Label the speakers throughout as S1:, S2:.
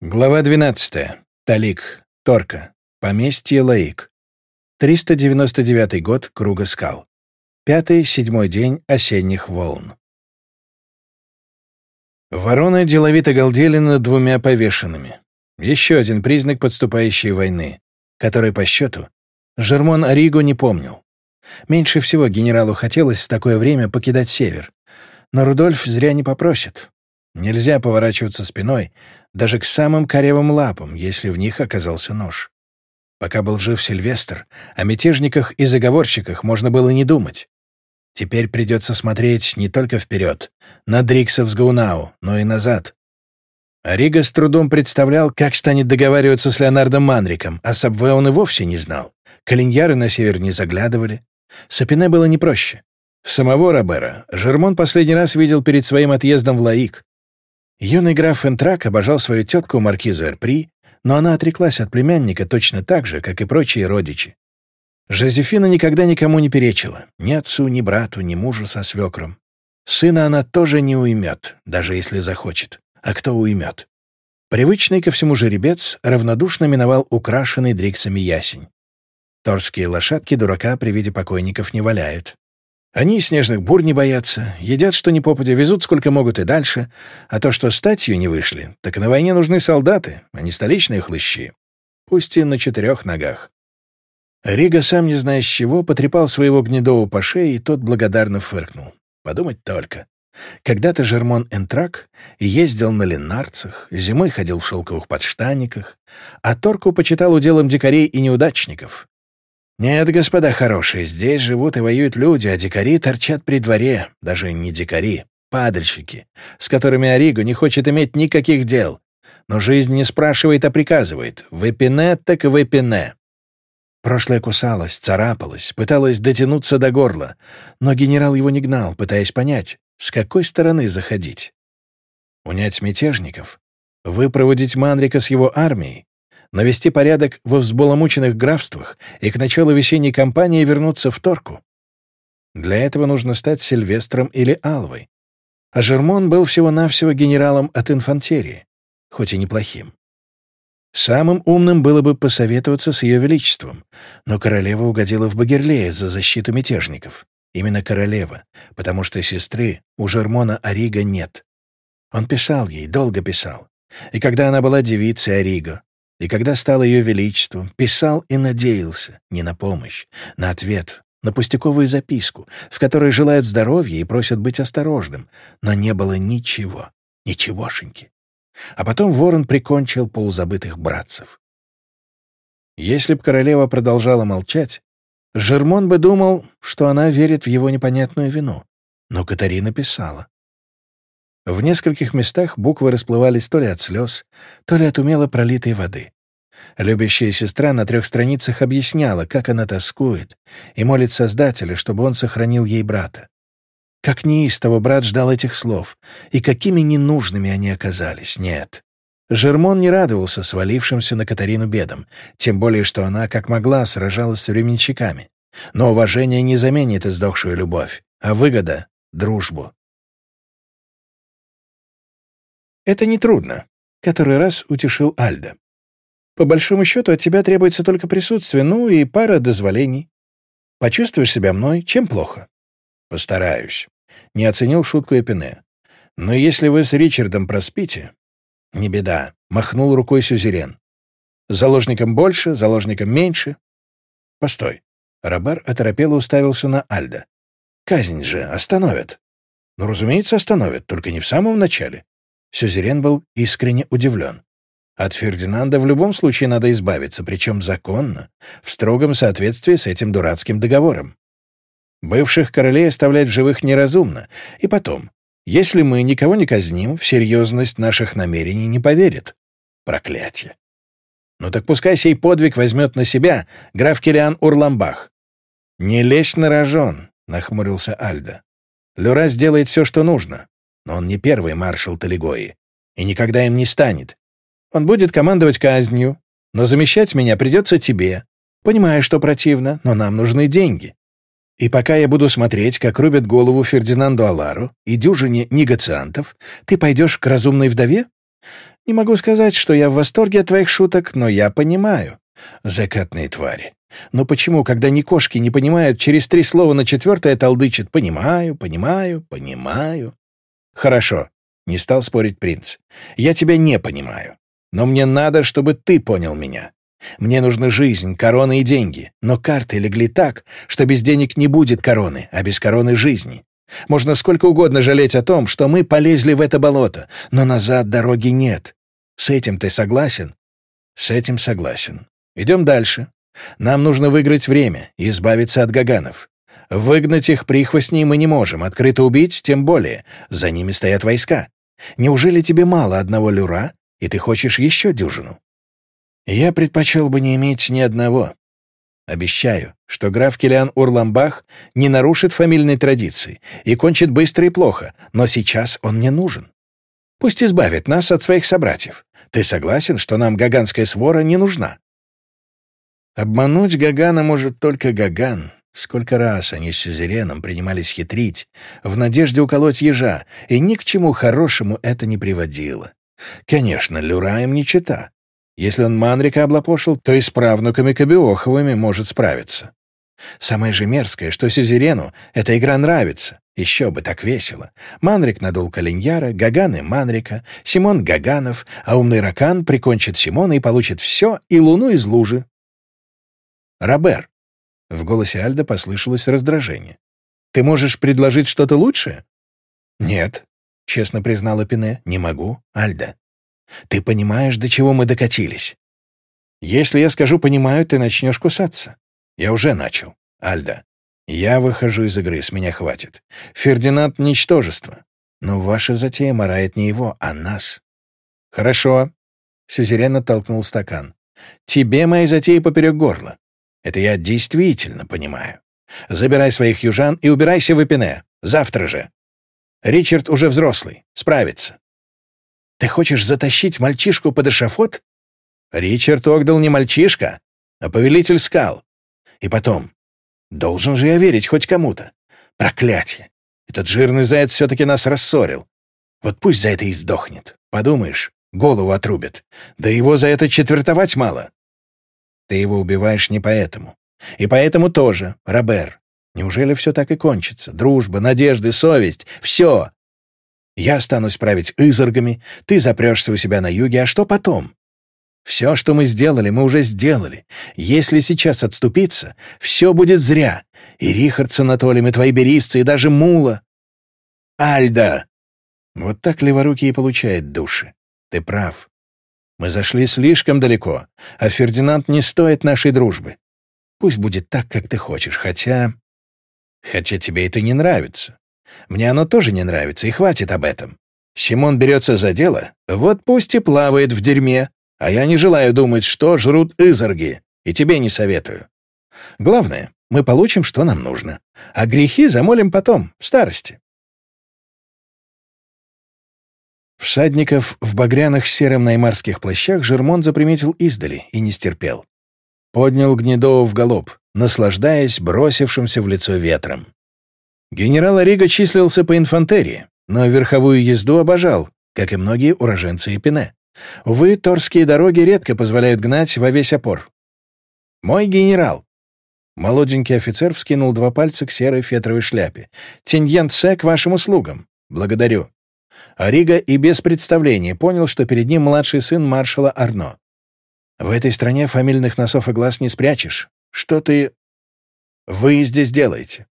S1: Глава 12. Талик. Торка. Поместье Лаик. 399 год Круга скал. Пятый, седьмой день осенних волн. Вороны деловито галдели над двумя повешенными. Еще один признак подступающей войны, который, по счету, Жермон Ориго не помнил. Меньше всего генералу хотелось в такое время покидать север. Но Рудольф зря не попросит. Нельзя поворачиваться спиной даже к самым коревым лапам, если в них оказался нож. Пока был жив Сильвестр, о мятежниках и заговорщиках можно было не думать. Теперь придется смотреть не только вперед, на Дриксов с Гаунау, но и назад. Рига с трудом представлял, как станет договариваться с Леонардом Манриком, а Сабве он и вовсе не знал. Калиньяры на север не заглядывали. Сапине было не проще. Самого Робера Жермон последний раз видел перед своим отъездом в Лаик. Юный граф Энтрак обожал свою тетку маркизу Эрпри, но она отреклась от племянника точно так же, как и прочие родичи. Жозефина никогда никому не перечила, ни отцу, ни брату, ни мужу со свекром. Сына она тоже не уймет, даже если захочет. А кто уймет? Привычный ко всему жеребец равнодушно миновал украшенный дриксами ясень. Торские лошадки дурака при виде покойников не валяют. Они снежных бур не боятся, едят что ни попадя, везут сколько могут и дальше, а то, что статью не вышли, так на войне нужны солдаты, а не столичные хлыщи. Пусть и на четырех ногах. Рига, сам не зная с чего, потрепал своего гнедого по шее, и тот благодарно фыркнул. Подумать только. Когда-то Жермон Энтрак ездил на ленарцах, зимой ходил в шелковых подштанниках, а Торку почитал уделом дикарей и неудачников. «Нет, господа хорошие, здесь живут и воюют люди, а дикари торчат при дворе, даже не дикари, падальщики, с которыми Ориго не хочет иметь никаких дел. Но жизнь не спрашивает, а приказывает. Выпине так выпине». Прошлое кусалось, царапалось, пыталось дотянуться до горла, но генерал его не гнал, пытаясь понять, с какой стороны заходить. Унять мятежников, выпроводить Манрика с его армией, навести порядок во взбаламученных графствах и к началу весенней кампании вернуться в Торку. Для этого нужно стать Сильвестром или Алвой. А Жермон был всего-навсего генералом от инфантерии, хоть и неплохим. Самым умным было бы посоветоваться с ее величеством, но королева угодила в Багерлея за защиту мятежников. Именно королева, потому что сестры у Жермона Арига нет. Он писал ей, долго писал. И когда она была девицей Ариго, и когда стал ее величеством, писал и надеялся не на помощь, на ответ, на пустяковую записку, в которой желают здоровья и просят быть осторожным, но не было ничего, ничегошеньки. А потом ворон прикончил полузабытых братцев. Если б королева продолжала молчать, Жермон бы думал, что она верит в его непонятную вину. Но Катарина писала. В нескольких местах буквы расплывались то ли от слез, то ли от умело пролитой воды. Любящая сестра на трех страницах объясняла, как она тоскует, и молит Создателя, чтобы он сохранил ей брата. Как неистово брат ждал этих слов, и какими ненужными они оказались, нет. Жермон не радовался свалившимся на Катарину бедам, тем более, что она, как могла, сражалась с временщиками. Но уважение не заменит издохшую любовь, а выгода — дружбу. «Это нетрудно», — который раз утешил Альда. «По большому счету от тебя требуется только присутствие, ну и пара дозволений. Почувствуешь себя мной, чем плохо?» «Постараюсь», — не оценил шутку Эпине. «Но если вы с Ричардом проспите...» «Не беда», — махнул рукой Сюзерен. «Заложником больше, заложником меньше». «Постой». Робер оторопело уставился на Альда. «Казнь же остановят». «Ну, разумеется, остановят, только не в самом начале. Сюзерен был искренне удивлен. От Фердинанда в любом случае надо избавиться, причем законно, в строгом соответствии с этим дурацким договором. Бывших королей оставлять в живых неразумно. И потом, если мы никого не казним, в серьезность наших намерений не поверит. Проклятие. Ну так пускай сей подвиг возьмет на себя граф Кириан Урламбах. «Не лезь на рожон», — нахмурился Альда. «Люра сделает все, что нужно. Но он не первый маршал Талигои и никогда им не станет. Он будет командовать казнью, но замещать меня придется тебе. Понимаю, что противно, но нам нужны деньги. И пока я буду смотреть, как рубят голову Фердинанду Алару и дюжине негациантов, ты пойдешь к разумной вдове? Не могу сказать, что я в восторге от твоих шуток, но я понимаю. Закатные твари. Но почему, когда ни кошки не понимают, через три слова на четвертое толдычат «понимаю, понимаю, понимаю»? Хорошо, не стал спорить принц. Я тебя не понимаю. Но мне надо, чтобы ты понял меня. Мне нужна жизнь, корона и деньги. Но карты легли так, что без денег не будет короны, а без короны — жизни. Можно сколько угодно жалеть о том, что мы полезли в это болото, но назад дороги нет. С этим ты согласен? С этим согласен. Идем дальше. Нам нужно выиграть время и избавиться от гаганов. Выгнать их прихвостней мы не можем, открыто убить тем более. За ними стоят войска. Неужели тебе мало одного люра, и ты хочешь еще дюжину? Я предпочел бы не иметь ни одного. Обещаю, что граф Килиан Урламбах не нарушит фамильной традиции и кончит быстро и плохо, но сейчас он мне нужен. Пусть избавит нас от своих собратьев. Ты согласен, что нам гаганская свора не нужна? Обмануть Гагана может только Гаган. Сколько раз они с Сюзереном принимались хитрить, в надежде уколоть ежа, и ни к чему хорошему это не приводило. Конечно, Люра им не чита. Если он Манрика облапошил, то и с правнуками Кобиоховыми может справиться. Самое же мерзкое, что Сюзерену эта игра нравится. Еще бы так весело. Манрик надул Калиньяра, Гаган и Манрика, Симон Гаганов, а умный Ракан прикончит Симона и получит все и луну из лужи. Робер. В голосе Альда послышалось раздражение. «Ты можешь предложить что-то лучшее?» «Нет», — честно признала Пине, — «не могу, Альда. Ты понимаешь, до чего мы докатились? Если я скажу «понимаю», ты начнешь кусаться. Я уже начал, Альда. Я выхожу из игры, с меня хватит. Фердинанд — ничтожество. Но ваша затея морает не его, а нас. Хорошо. Сюзерен оттолкнул стакан. Тебе мои затеи поперек горла. Это я действительно понимаю. Забирай своих южан и убирайся в Эпине. Завтра же. Ричард уже взрослый, справится. Ты хочешь затащить мальчишку под эшафот? Ричард Огдал не мальчишка, а повелитель скал. И потом, должен же я верить хоть кому-то. Проклятие! Этот жирный заяц все-таки нас рассорил. Вот пусть за это и сдохнет. Подумаешь, голову отрубят. Да его за это четвертовать мало. Ты его убиваешь не поэтому. И поэтому тоже, Робер. Неужели все так и кончится? Дружба, надежды, совесть — все. Я останусь править изоргами, ты запрешься у себя на юге, а что потом? Все, что мы сделали, мы уже сделали. Если сейчас отступиться, все будет зря. И Рихард с Анатолием, и твои берисцы, и даже Мула. Альда! Вот так леворукий и получает души. Ты прав. Мы зашли слишком далеко, а Фердинанд не стоит нашей дружбы. Пусть будет так, как ты хочешь, хотя... Хотя тебе это не нравится. Мне оно тоже не нравится, и хватит об этом. Симон берется за дело, вот пусть и плавает в дерьме, а я не желаю думать, что жрут изорги, и тебе не советую. Главное, мы получим, что нам нужно, а грехи замолим потом, в старости. Всадников в багряных серым наймарских плащах Жермон заприметил издали и не стерпел. Поднял Гнедова в галоп, наслаждаясь бросившимся в лицо ветром. Генерал Ориго числился по инфантерии, но верховую езду обожал, как и многие уроженцы Эпине. Увы, торские дороги редко позволяют гнать во весь опор. «Мой генерал!» Молоденький офицер вскинул два пальца к серой фетровой шляпе. «Тиньен Тсе к вашим услугам. Благодарю». А Рига и без представления понял, что перед ним младший сын маршала Арно. «В этой стране фамильных носов и глаз не спрячешь. Что ты... Вы здесь делаете?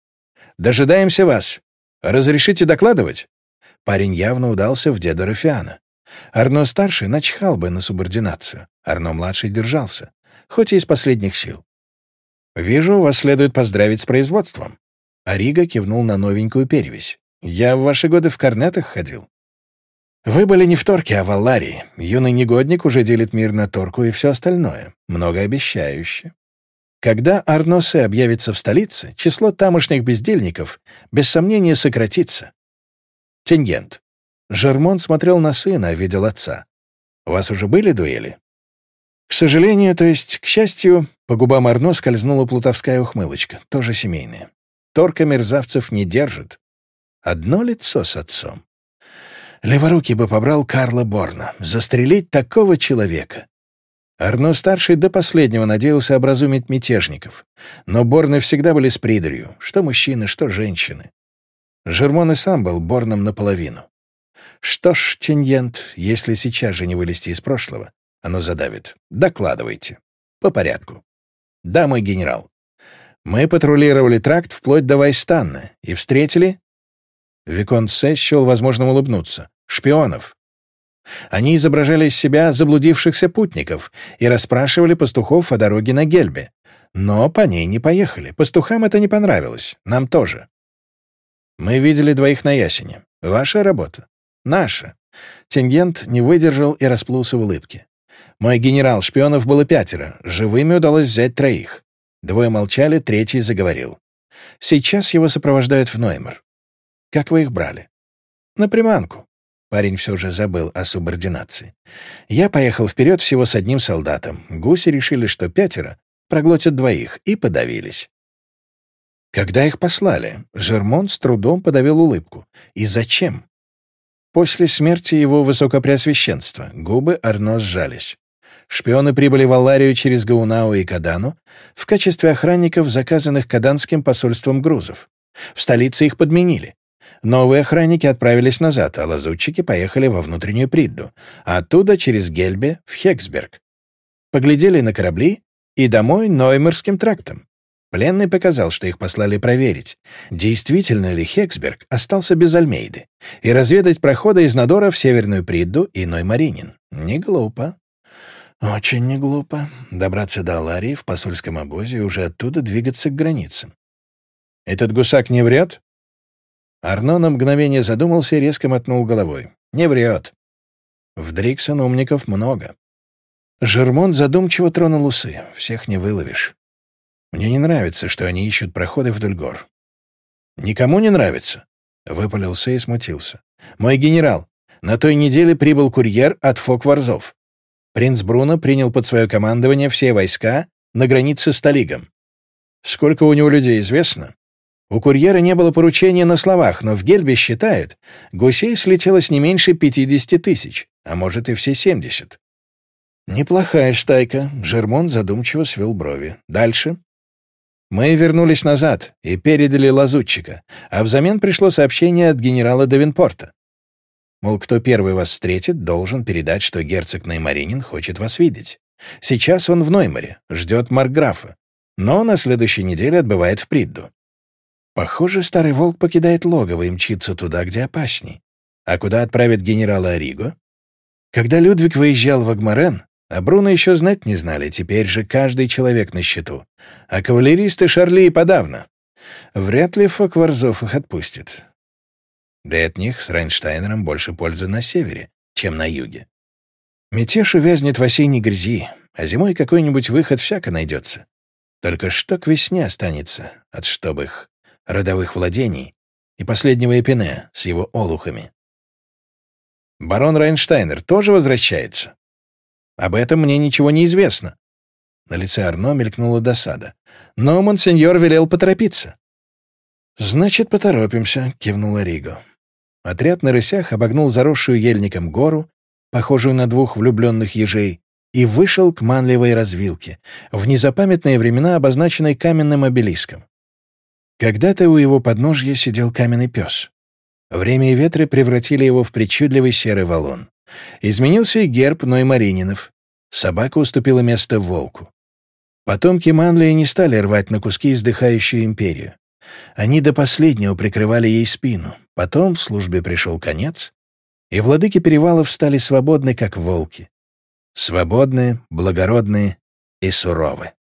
S1: Дожидаемся вас. Разрешите докладывать?» Парень явно удался в деда Рафиана. Арно-старший начхал бы на субординацию. Арно-младший держался, хоть и из последних сил. «Вижу, вас следует поздравить с производством». Арига кивнул на новенькую перевесь. «Я в ваши годы в корнетах ходил». «Вы были не в Торке, а в Алларии. Юный негодник уже делит мир на Торку и все остальное. Многообещающе. Когда Арносе объявится в столице, число тамошних бездельников без сомнения сократится. Теньент. Жермон смотрел на сына, видел отца. «У вас уже были дуэли?» К сожалению, то есть, к счастью, по губам Арно скользнула плутовская ухмылочка, тоже семейная. Торка мерзавцев не держит. Одно лицо с отцом. Леворукий бы побрал Карла Борна. Застрелить такого человека. Арно-старший до последнего надеялся образумить мятежников. Но Борны всегда были с придарью, что мужчины, что женщины. Жермон и сам был Борном наполовину. Что ж, Тиньент, если сейчас же не вылезти из прошлого, оно задавит. Докладывайте. По порядку. Да, мой генерал. Мы патрулировали тракт вплоть до Вайстанна и встретили... Виконт Се счел возможным улыбнуться. Шпионов. Они изображали из себя заблудившихся путников и расспрашивали пастухов о дороге на Гельбе. Но по ней не поехали. Пастухам это не понравилось. Нам тоже. Мы видели двоих на ясене. Ваша работа. Наша. Тингент не выдержал и расплылся в улыбке. Мой генерал, шпионов было пятеро. Живыми удалось взять троих. Двое молчали, третий заговорил. Сейчас его сопровождают в Ноймер. Как вы их брали? На приманку. Парень все же забыл о субординации. Я поехал вперед всего с одним солдатом. Гуси решили, что пятеро проглотят двоих, и подавились. Когда их послали, Жермон с трудом подавил улыбку. И зачем? После смерти его высокопреосвященства губы Арно сжались. Шпионы прибыли в Алларию через Гаунау и Кадану в качестве охранников, заказанных Каданским посольством грузов. В столице их подменили. Новые охранники отправились назад, а лазутчики поехали во внутреннюю Придду, а оттуда через Гельбе в Хексберг. Поглядели на корабли и домой Ноймерским трактом. Пленный показал, что их послали проверить, действительно ли Хексберг остался без Альмейды, и разведать проходы из Надора в Северную Придду и Ноймаринин. Не глупо. Очень не глупо. Добраться до Аларии в посольском обозе и уже оттуда двигаться к границам. «Этот гусак не врет?» Арно на мгновение задумался и резко мотнул головой. «Не врет. В Дриксон умников много». Жермон задумчиво тронул усы. «Всех не выловишь. Мне не нравится, что они ищут проходы вдоль гор. Никому не нравится? Выпалился и смутился. Мой генерал, на той неделе прибыл курьер от Фокварзов. Принц Бруно принял под свое командование все войска на границе с Талигом. Сколько у него людей известно? У курьера не было поручения на словах, но в Гельбе считает, гусей слетелось не меньше 50 тысяч, а может и все 70. Неплохая стайка. Жермон задумчиво свел брови. Дальше. Мы вернулись назад и передали лазутчика, а взамен пришло сообщение от генерала Давинпорта. Мол, кто первый вас встретит, должен передать, что герцог Неймаринин хочет вас видеть. Сейчас он в Ноймаре, ждет Маркграфа, но на следующей неделе отбывает в Придду. Похоже, старый волк покидает логово и мчится туда, где опасней. А куда отправит генерала Ориго? Когда Людвиг выезжал в Агмарен, а Бруно еще знать не знали, теперь же каждый человек на счету. А кавалеристы Шарли и подавно. Вряд ли Фокварзов их отпустит. Да и от них с Райнштайнером больше пользы на севере, чем на юге. Мятеж увязнет в осенней грязи, а зимой какой-нибудь выход всяко найдется. Только что к весне останется от штобых родовых владений и последнего Эпине с его олухами. Барон Райнштайнер тоже возвращается. Об этом мне ничего не известно». На лице Арно мелькнула досада. «Но монсеньор велел поторопиться». «Значит, поторопимся», — кивнула Риго. Отряд на рысях обогнул заросшую ельником гору, похожую на двух влюбленных ежей, и вышел к манливой развилке, в незапамятные времена обозначенной каменным обелиском. Когда-то у его подножья сидел каменный пес. Время и ветры превратили его в причудливый серый валун. Изменился и герб Ноймарининов. Собака уступила место волку. Потомки Манлия не стали рвать на куски издыхающую империю. Они до последнего прикрывали ей спину. Потом службе пришел конец, и владыки перевалов стали свободны, как волки. Свободные, благородные и суровы.